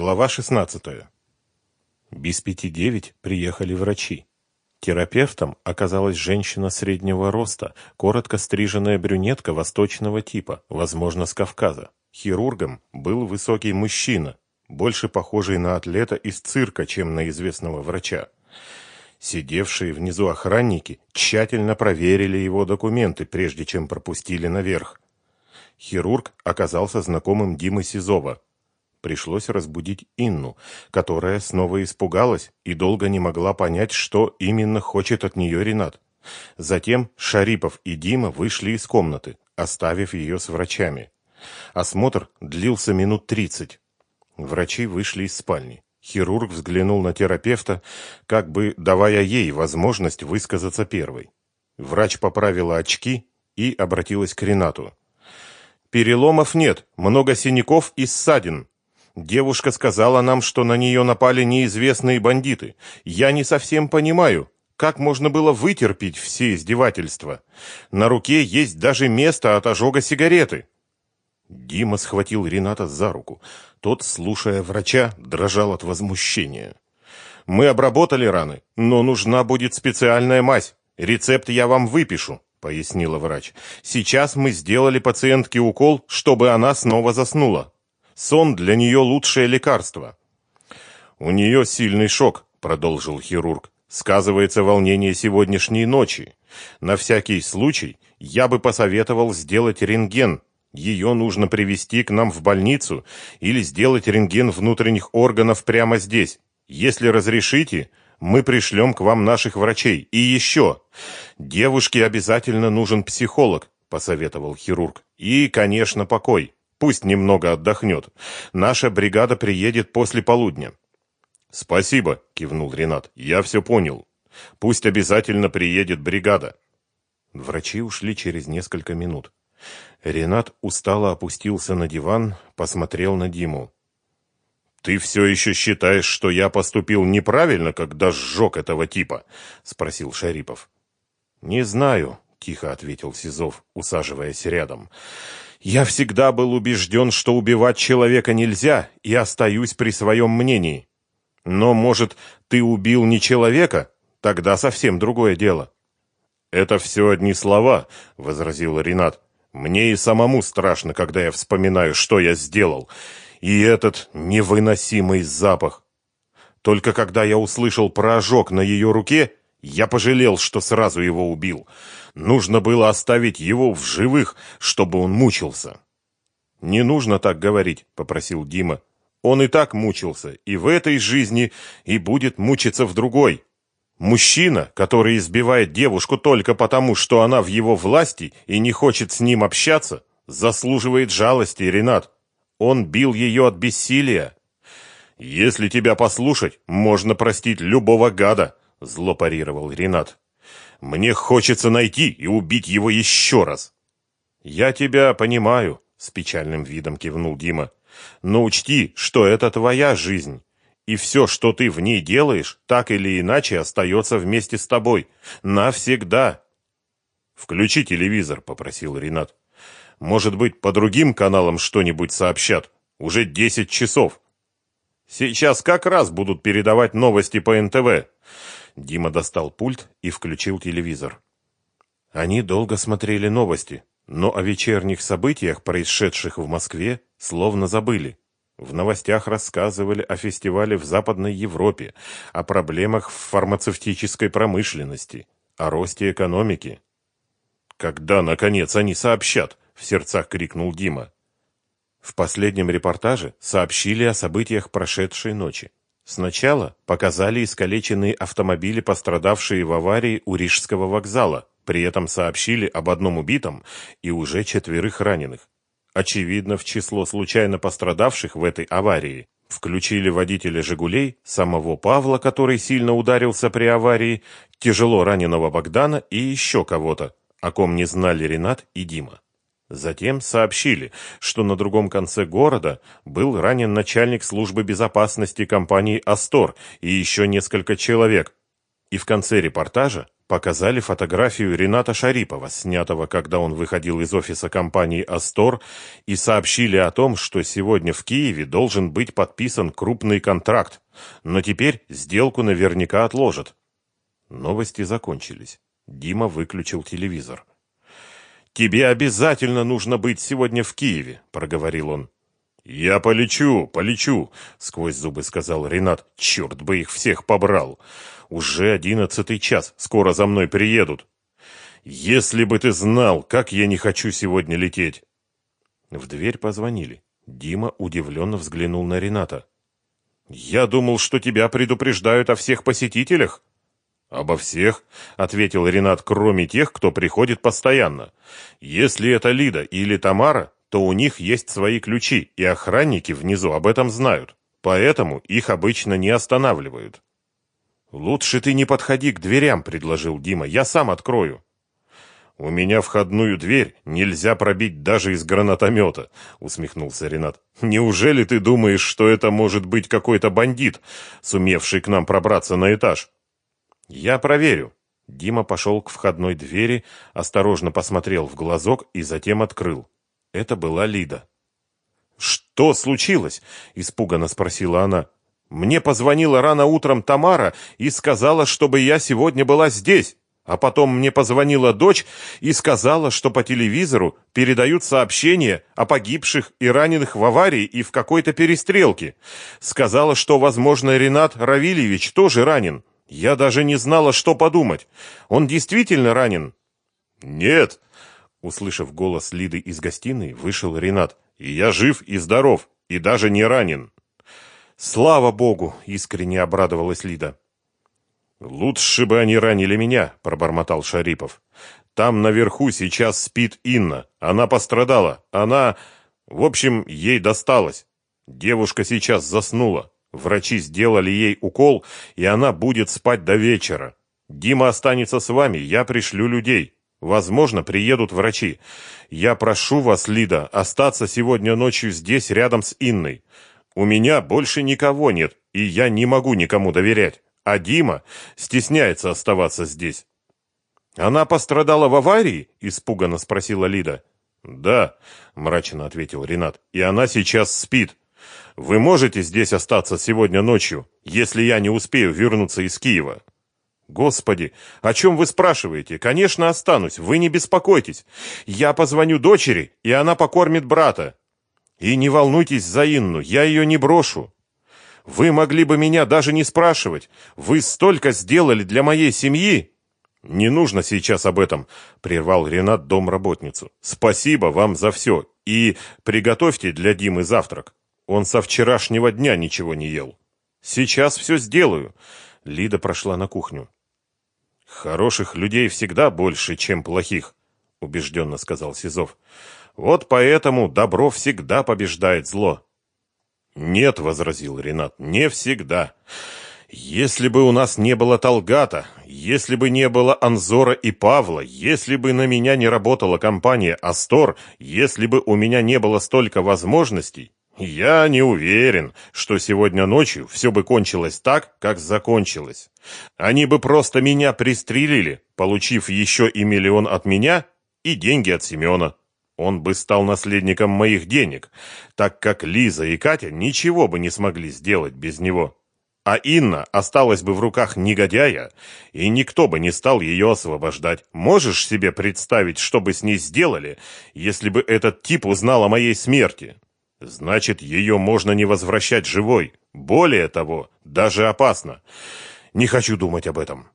Глава 16. Без пяти девять приехали врачи. Терапевтом оказалась женщина среднего роста, коротко стриженная брюнетка восточного типа, возможно, с Кавказа. Хирургом был высокий мужчина, больше похожий на атлета из цирка, чем на известного врача. Сидевшие внизу охранники тщательно проверили его документы, прежде чем пропустили наверх. Хирург оказался знакомым Димы Сизова, Пришлось разбудить Инну, которая снова испугалась и долго не могла понять, что именно хочет от нее Ренат. Затем Шарипов и Дима вышли из комнаты, оставив ее с врачами. Осмотр длился минут тридцать. Врачи вышли из спальни. Хирург взглянул на терапевта, как бы давая ей возможность высказаться первой. Врач поправила очки и обратилась к Ренату. «Переломов нет, много синяков и ссадин. Девушка сказала нам, что на нее напали неизвестные бандиты. Я не совсем понимаю, как можно было вытерпеть все издевательства. На руке есть даже место от ожога сигареты. Дима схватил Рената за руку. Тот, слушая врача, дрожал от возмущения. Мы обработали раны, но нужна будет специальная мазь. Рецепт я вам выпишу, пояснила врач. Сейчас мы сделали пациентке укол, чтобы она снова заснула. Сон для нее лучшее лекарство. У нее сильный шок, продолжил хирург. Сказывается волнение сегодняшней ночи. На всякий случай я бы посоветовал сделать рентген. Ее нужно привести к нам в больницу или сделать рентген внутренних органов прямо здесь. Если разрешите, мы пришлем к вам наших врачей. И еще, девушке обязательно нужен психолог, посоветовал хирург. И, конечно, покой. Пусть немного отдохнет. Наша бригада приедет после полудня. Спасибо, кивнул Ренат. Я все понял. Пусть обязательно приедет бригада. Врачи ушли через несколько минут. Ренат устало опустился на диван, посмотрел на Диму. Ты все еще считаешь, что я поступил неправильно, когда сжег этого типа? спросил Шарипов. Не знаю, тихо ответил Сизов, усаживаясь рядом. Я всегда был убежден, что убивать человека нельзя, и остаюсь при своем мнении. Но, может, ты убил не человека? Тогда совсем другое дело. Это все одни слова, возразил Ренат. Мне и самому страшно, когда я вспоминаю, что я сделал. И этот невыносимый запах. Только когда я услышал ожог на ее руке, я пожалел, что сразу его убил. Нужно было оставить его в живых, чтобы он мучился. Не нужно так говорить, попросил Дима. Он и так мучился, и в этой жизни, и будет мучиться в другой. Мужчина, который избивает девушку только потому, что она в его власти и не хочет с ним общаться, заслуживает жалости, Ренат. Он бил ее от бессилия. Если тебя послушать, можно простить любого гада, зло парировал Ренат. Мне хочется найти и убить его еще раз. Я тебя понимаю, с печальным видом кивнул Дима. Но учти, что это твоя жизнь, и все, что ты в ней делаешь, так или иначе остается вместе с тобой навсегда. Включи телевизор, попросил Ренат. Может быть, по другим каналам что-нибудь сообщат. Уже десять часов. Сейчас как раз будут передавать новости по НТВ. Дима достал пульт и включил телевизор. Они долго смотрели новости, но о вечерних событиях, происшедших в Москве, словно забыли. В новостях рассказывали о фестивале в Западной Европе, о проблемах в фармацевтической промышленности, о росте экономики. «Когда, наконец, они сообщат?» — в сердцах крикнул Дима. В последнем репортаже сообщили о событиях прошедшей ночи. Сначала показали искалеченные автомобили, пострадавшие в аварии у Рижского вокзала. При этом сообщили об одном убитом и уже четверых раненых. Очевидно, в число случайно пострадавших в этой аварии включили водителя «Жигулей», самого Павла, который сильно ударился при аварии, тяжело раненого Богдана и еще кого-то, о ком не знали Ренат и Дима. Затем сообщили, что на другом конце города был ранен начальник службы безопасности компании «Астор» и еще несколько человек. И в конце репортажа показали фотографию Рената Шарипова, снятого, когда он выходил из офиса компании «Астор», и сообщили о том, что сегодня в Киеве должен быть подписан крупный контракт, но теперь сделку наверняка отложат. Новости закончились. Дима выключил телевизор. «Тебе обязательно нужно быть сегодня в Киеве», — проговорил он. «Я полечу, полечу», — сквозь зубы сказал Ренат. «Черт бы их всех побрал! Уже одиннадцатый час, скоро за мной приедут. Если бы ты знал, как я не хочу сегодня лететь!» В дверь позвонили. Дима удивленно взглянул на Рената. «Я думал, что тебя предупреждают о всех посетителях». «Обо всех», — ответил Ренат, кроме тех, кто приходит постоянно. «Если это Лида или Тамара, то у них есть свои ключи, и охранники внизу об этом знают. Поэтому их обычно не останавливают. «Лучше ты не подходи к дверям», — предложил Дима. «Я сам открою». «У меня входную дверь нельзя пробить даже из гранатомета», — усмехнулся Ренат. «Неужели ты думаешь, что это может быть какой-то бандит, сумевший к нам пробраться на этаж?» «Я проверю». Дима пошел к входной двери, осторожно посмотрел в глазок и затем открыл. Это была Лида. «Что случилось?» – испуганно спросила она. «Мне позвонила рано утром Тамара и сказала, чтобы я сегодня была здесь. А потом мне позвонила дочь и сказала, что по телевизору передают сообщения о погибших и раненых в аварии и в какой-то перестрелке. Сказала, что, возможно, Ренат Равильевич тоже ранен. Я даже не знала, что подумать. Он действительно ранен?» «Нет», Услышав голос Лиды из гостиной, вышел Ренат. «И я жив и здоров, и даже не ранен». «Слава богу!» — искренне обрадовалась Лида. «Лучше бы они ранили меня», — пробормотал Шарипов. «Там наверху сейчас спит Инна. Она пострадала. Она... В общем, ей досталось. Девушка сейчас заснула. Врачи сделали ей укол, и она будет спать до вечера. Дима останется с вами, я пришлю людей». Возможно, приедут врачи. Я прошу вас, Лида, остаться сегодня ночью здесь, рядом с Инной. У меня больше никого нет, и я не могу никому доверять. А Дима стесняется оставаться здесь. Она пострадала в аварии? испуганно спросила Лида. Да, мрачно ответил Ренат. И она сейчас спит. Вы можете здесь остаться сегодня ночью, если я не успею вернуться из Киева. Господи, о чем вы спрашиваете? Конечно, останусь. Вы не беспокойтесь. Я позвоню дочери, и она покормит брата. И не волнуйтесь за Инну, я ее не брошу. Вы могли бы меня даже не спрашивать. Вы столько сделали для моей семьи. Не нужно сейчас об этом, прервал Ренат домработницу. Спасибо вам за все. И приготовьте для Димы завтрак. Он со вчерашнего дня ничего не ел. Сейчас все сделаю. Лида прошла на кухню. Хороших людей всегда больше, чем плохих, убежденно сказал Сизов. Вот поэтому добро всегда побеждает зло. Нет, возразил Ренат, не всегда. Если бы у нас не было Талгата, если бы не было Анзора и Павла, если бы на меня не работала компания Астор, если бы у меня не было столько возможностей, я не уверен, что сегодня ночью все бы кончилось так, как закончилось. Они бы просто меня пристрелили, получив еще и миллион от меня и деньги от Семена. Он бы стал наследником моих денег, так как Лиза и Катя ничего бы не смогли сделать без него. А Инна осталась бы в руках негодяя, и никто бы не стал ее освобождать. Можешь себе представить, что бы с ней сделали, если бы этот тип узнал о моей смерти? Значит, ее можно не возвращать живой. Более того, даже опасно. Не хочу думать об этом.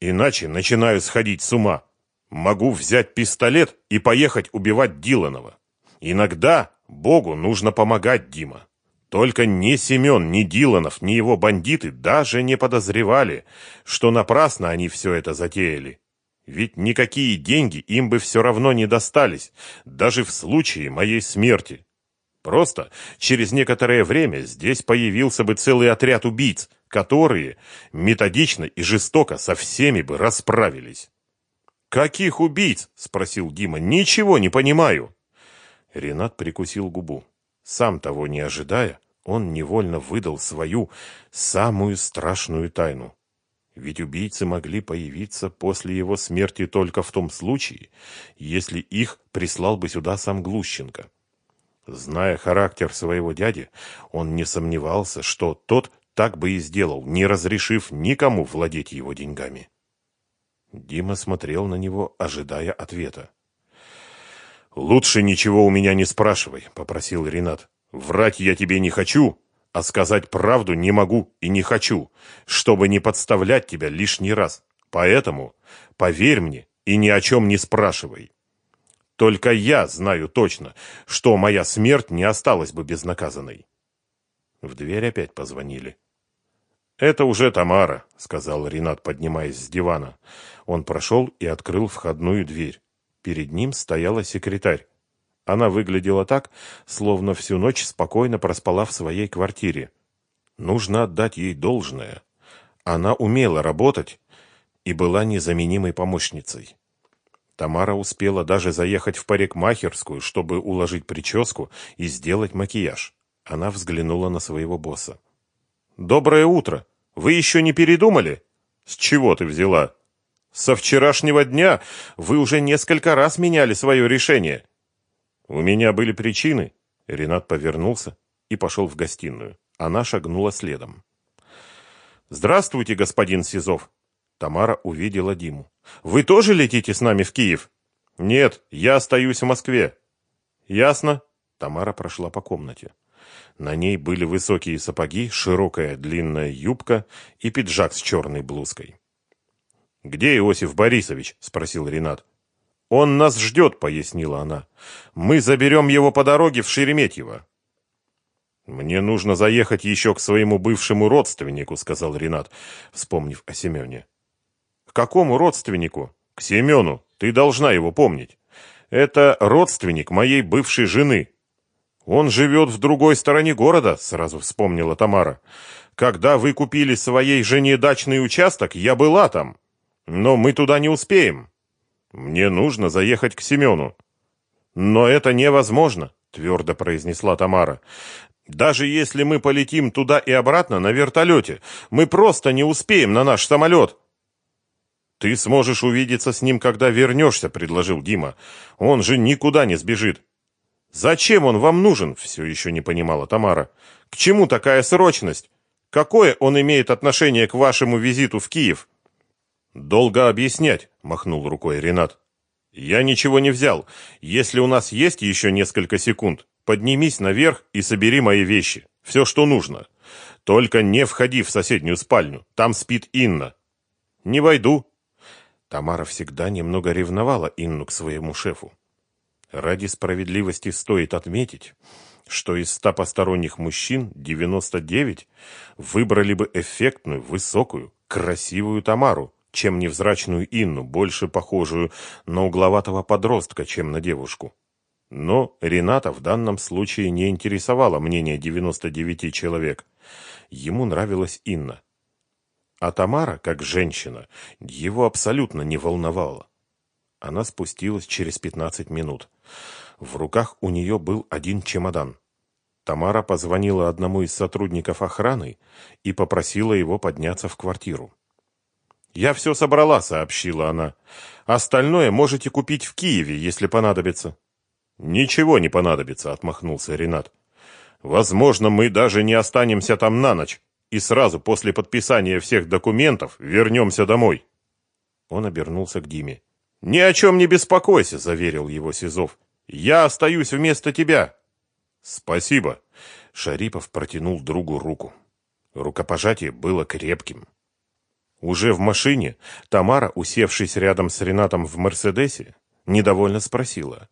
Иначе начинаю сходить с ума. Могу взять пистолет и поехать убивать Диланова. Иногда Богу нужно помогать, Дима. Только ни Семен, ни Диланов, ни его бандиты даже не подозревали, что напрасно они все это затеяли. Ведь никакие деньги им бы все равно не достались, даже в случае моей смерти. Просто через некоторое время здесь появился бы целый отряд убийц, которые методично и жестоко со всеми бы расправились. «Каких убийц?» – спросил Дима. «Ничего не понимаю». Ренат прикусил губу. Сам того не ожидая, он невольно выдал свою самую страшную тайну. Ведь убийцы могли появиться после его смерти только в том случае, если их прислал бы сюда сам Глущенко. Зная характер своего дяди, он не сомневался, что тот так бы и сделал, не разрешив никому владеть его деньгами. Дима смотрел на него, ожидая ответа. «Лучше ничего у меня не спрашивай», — попросил Ренат. «Врать я тебе не хочу, а сказать правду не могу и не хочу, чтобы не подставлять тебя лишний раз. Поэтому поверь мне и ни о чем не спрашивай. Только я знаю точно, что моя смерть не осталась бы безнаказанной». В дверь опять позвонили. «Это уже Тамара», — сказал Ренат, поднимаясь с дивана. Он прошел и открыл входную дверь. Перед ним стояла секретарь. Она выглядела так, словно всю ночь спокойно проспала в своей квартире. Нужно отдать ей должное. Она умела работать и была незаменимой помощницей. Тамара успела даже заехать в парикмахерскую, чтобы уложить прическу и сделать макияж. Она взглянула на своего босса. «Доброе утро! Вы еще не передумали?» «С чего ты взяла?» «Со вчерашнего дня вы уже несколько раз меняли свое решение». «У меня были причины». Ренат повернулся и пошел в гостиную. Она шагнула следом. «Здравствуйте, господин Сизов!» Тамара увидела Диму. «Вы тоже летите с нами в Киев?» «Нет, я остаюсь в Москве». «Ясно». Тамара прошла по комнате. На ней были высокие сапоги, широкая длинная юбка и пиджак с черной блузкой. «Где Иосиф Борисович?» – спросил Ренат. «Он нас ждет», – пояснила она. «Мы заберем его по дороге в Шереметьево». «Мне нужно заехать еще к своему бывшему родственнику», – сказал Ренат, вспомнив о Семене. «К какому родственнику?» «К Семену. Ты должна его помнить. Это родственник моей бывшей жены». «Он живет в другой стороне города», — сразу вспомнила Тамара. «Когда вы купили своей жене дачный участок, я была там. Но мы туда не успеем. Мне нужно заехать к Семену». «Но это невозможно», — твердо произнесла Тамара. «Даже если мы полетим туда и обратно на вертолете, мы просто не успеем на наш самолет». «Ты сможешь увидеться с ним, когда вернешься», — предложил Дима. «Он же никуда не сбежит». «Зачем он вам нужен?» – все еще не понимала Тамара. «К чему такая срочность? Какое он имеет отношение к вашему визиту в Киев?» «Долго объяснять», – махнул рукой Ренат. «Я ничего не взял. Если у нас есть еще несколько секунд, поднимись наверх и собери мои вещи. Все, что нужно. Только не входи в соседнюю спальню. Там спит Инна». «Не войду». Тамара всегда немного ревновала Инну к своему шефу. Ради справедливости стоит отметить, что из ста посторонних мужчин 99 выбрали бы эффектную, высокую, красивую Тамару, чем невзрачную Инну, больше похожую на угловатого подростка, чем на девушку. Но Рената в данном случае не интересовало мнение 99 человек. Ему нравилась Инна. А Тамара, как женщина, его абсолютно не волновала. Она спустилась через 15 минут. В руках у нее был один чемодан. Тамара позвонила одному из сотрудников охраны и попросила его подняться в квартиру. «Я все собрала», — сообщила она. «Остальное можете купить в Киеве, если понадобится». «Ничего не понадобится», — отмахнулся Ренат. «Возможно, мы даже не останемся там на ночь и сразу после подписания всех документов вернемся домой». Он обернулся к Диме. «Ни о чем не беспокойся», — заверил его Сизов. «Я остаюсь вместо тебя». «Спасибо», — Шарипов протянул другу руку. Рукопожатие было крепким. Уже в машине Тамара, усевшись рядом с Ренатом в «Мерседесе», недовольно спросила.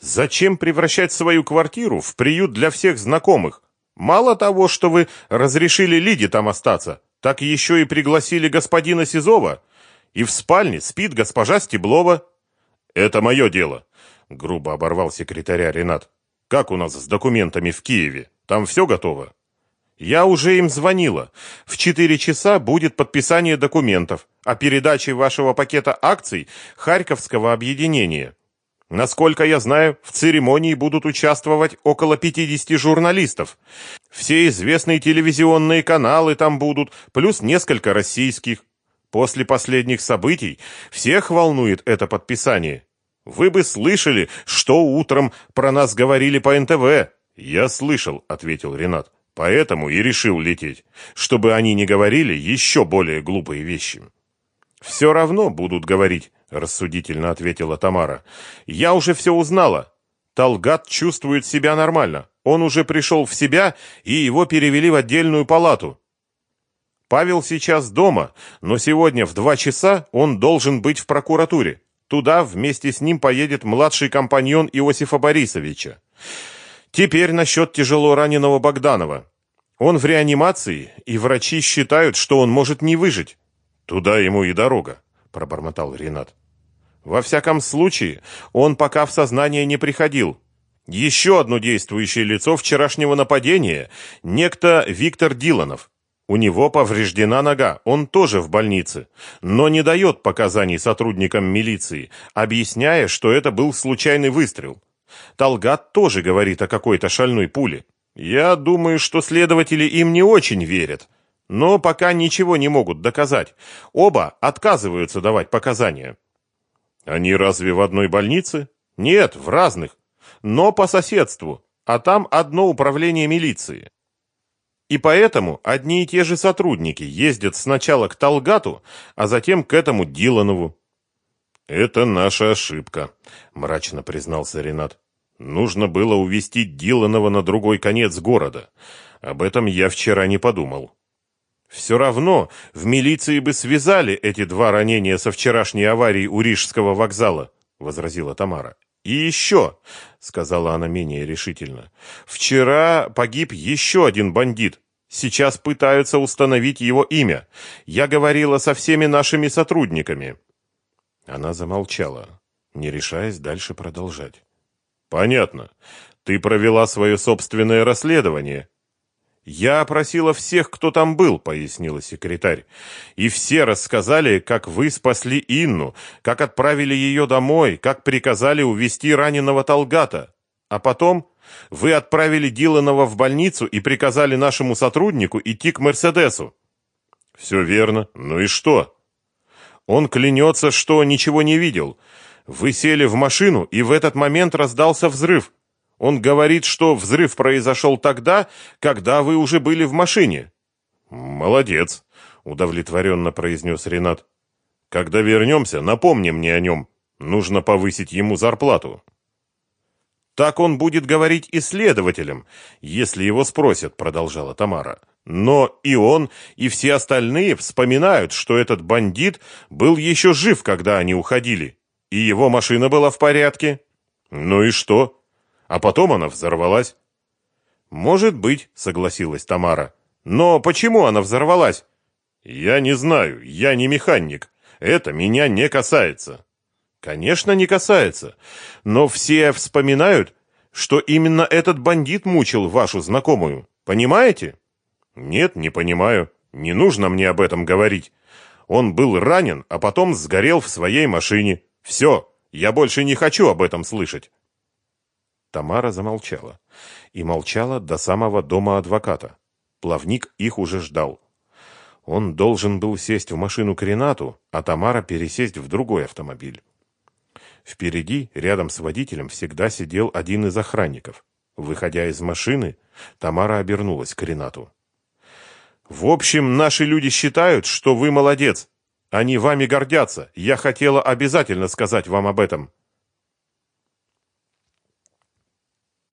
«Зачем превращать свою квартиру в приют для всех знакомых? Мало того, что вы разрешили Лиде там остаться, так еще и пригласили господина Сизова. И в спальне спит госпожа Стеблова. Это мое дело, грубо оборвал секретаря Ренат. Как у нас с документами в Киеве? Там все готово? Я уже им звонила. В четыре часа будет подписание документов о передаче вашего пакета акций Харьковского объединения. Насколько я знаю, в церемонии будут участвовать около 50 журналистов. Все известные телевизионные каналы там будут, плюс несколько российских. После последних событий всех волнует это подписание. Вы бы слышали, что утром про нас говорили по НТВ. Я слышал, ответил Ренат. Поэтому и решил лететь, чтобы они не говорили еще более глупые вещи. Все равно будут говорить, рассудительно ответила Тамара. Я уже все узнала. Талгат чувствует себя нормально. Он уже пришел в себя, и его перевели в отдельную палату. Павел сейчас дома, но сегодня в два часа он должен быть в прокуратуре. Туда вместе с ним поедет младший компаньон Иосифа Борисовича. Теперь насчет тяжело раненого Богданова. Он в реанимации, и врачи считают, что он может не выжить. Туда ему и дорога, пробормотал Ренат. Во всяком случае, он пока в сознание не приходил. Еще одно действующее лицо вчерашнего нападения – некто Виктор Диланов. У него повреждена нога, он тоже в больнице, но не дает показаний сотрудникам милиции, объясняя, что это был случайный выстрел. Талгат тоже говорит о какой-то шальной пуле. Я думаю, что следователи им не очень верят, но пока ничего не могут доказать. Оба отказываются давать показания. Они разве в одной больнице? Нет, в разных, но по соседству, а там одно управление милиции. И поэтому одни и те же сотрудники ездят сначала к Талгату, а затем к этому Диланову. Это наша ошибка, мрачно признался Ренат. Нужно было увезти Диланова на другой конец города. Об этом я вчера не подумал. Все равно в милиции бы связали эти два ранения со вчерашней аварии у Рижского вокзала, возразила Тамара. И еще, сказала она менее решительно. Вчера погиб еще один бандит. Сейчас пытаются установить его имя. Я говорила со всеми нашими сотрудниками. Она замолчала, не решаясь дальше продолжать. Понятно. Ты провела свое собственное расследование, «Я опросила всех, кто там был», — пояснила секретарь. «И все рассказали, как вы спасли Инну, как отправили ее домой, как приказали увезти раненого Талгата. А потом вы отправили Диланова в больницу и приказали нашему сотруднику идти к Мерседесу». «Все верно. Ну и что?» «Он клянется, что ничего не видел. Вы сели в машину, и в этот момент раздался взрыв. Он говорит, что взрыв произошел тогда, когда вы уже были в машине. Молодец, удовлетворенно произнес Ренат. Когда вернемся, напомни мне о нем. Нужно повысить ему зарплату. Так он будет говорить и следователям, если его спросят, продолжала Тамара. Но и он, и все остальные вспоминают, что этот бандит был еще жив, когда они уходили, и его машина была в порядке. Ну и что? А потом она взорвалась. Может быть, согласилась Тамара. Но почему она взорвалась? Я не знаю, я не механик. Это меня не касается. Конечно, не касается. Но все вспоминают, что именно этот бандит мучил вашу знакомую. Понимаете? Нет, не понимаю. Не нужно мне об этом говорить. Он был ранен, а потом сгорел в своей машине. Все, я больше не хочу об этом слышать. Тамара замолчала. И молчала до самого дома адвоката. Плавник их уже ждал. Он должен был сесть в машину к Ренату, а Тамара пересесть в другой автомобиль. Впереди, рядом с водителем, всегда сидел один из охранников. Выходя из машины, Тамара обернулась к Ренату. «В общем, наши люди считают, что вы молодец. Они вами гордятся. Я хотела обязательно сказать вам об этом».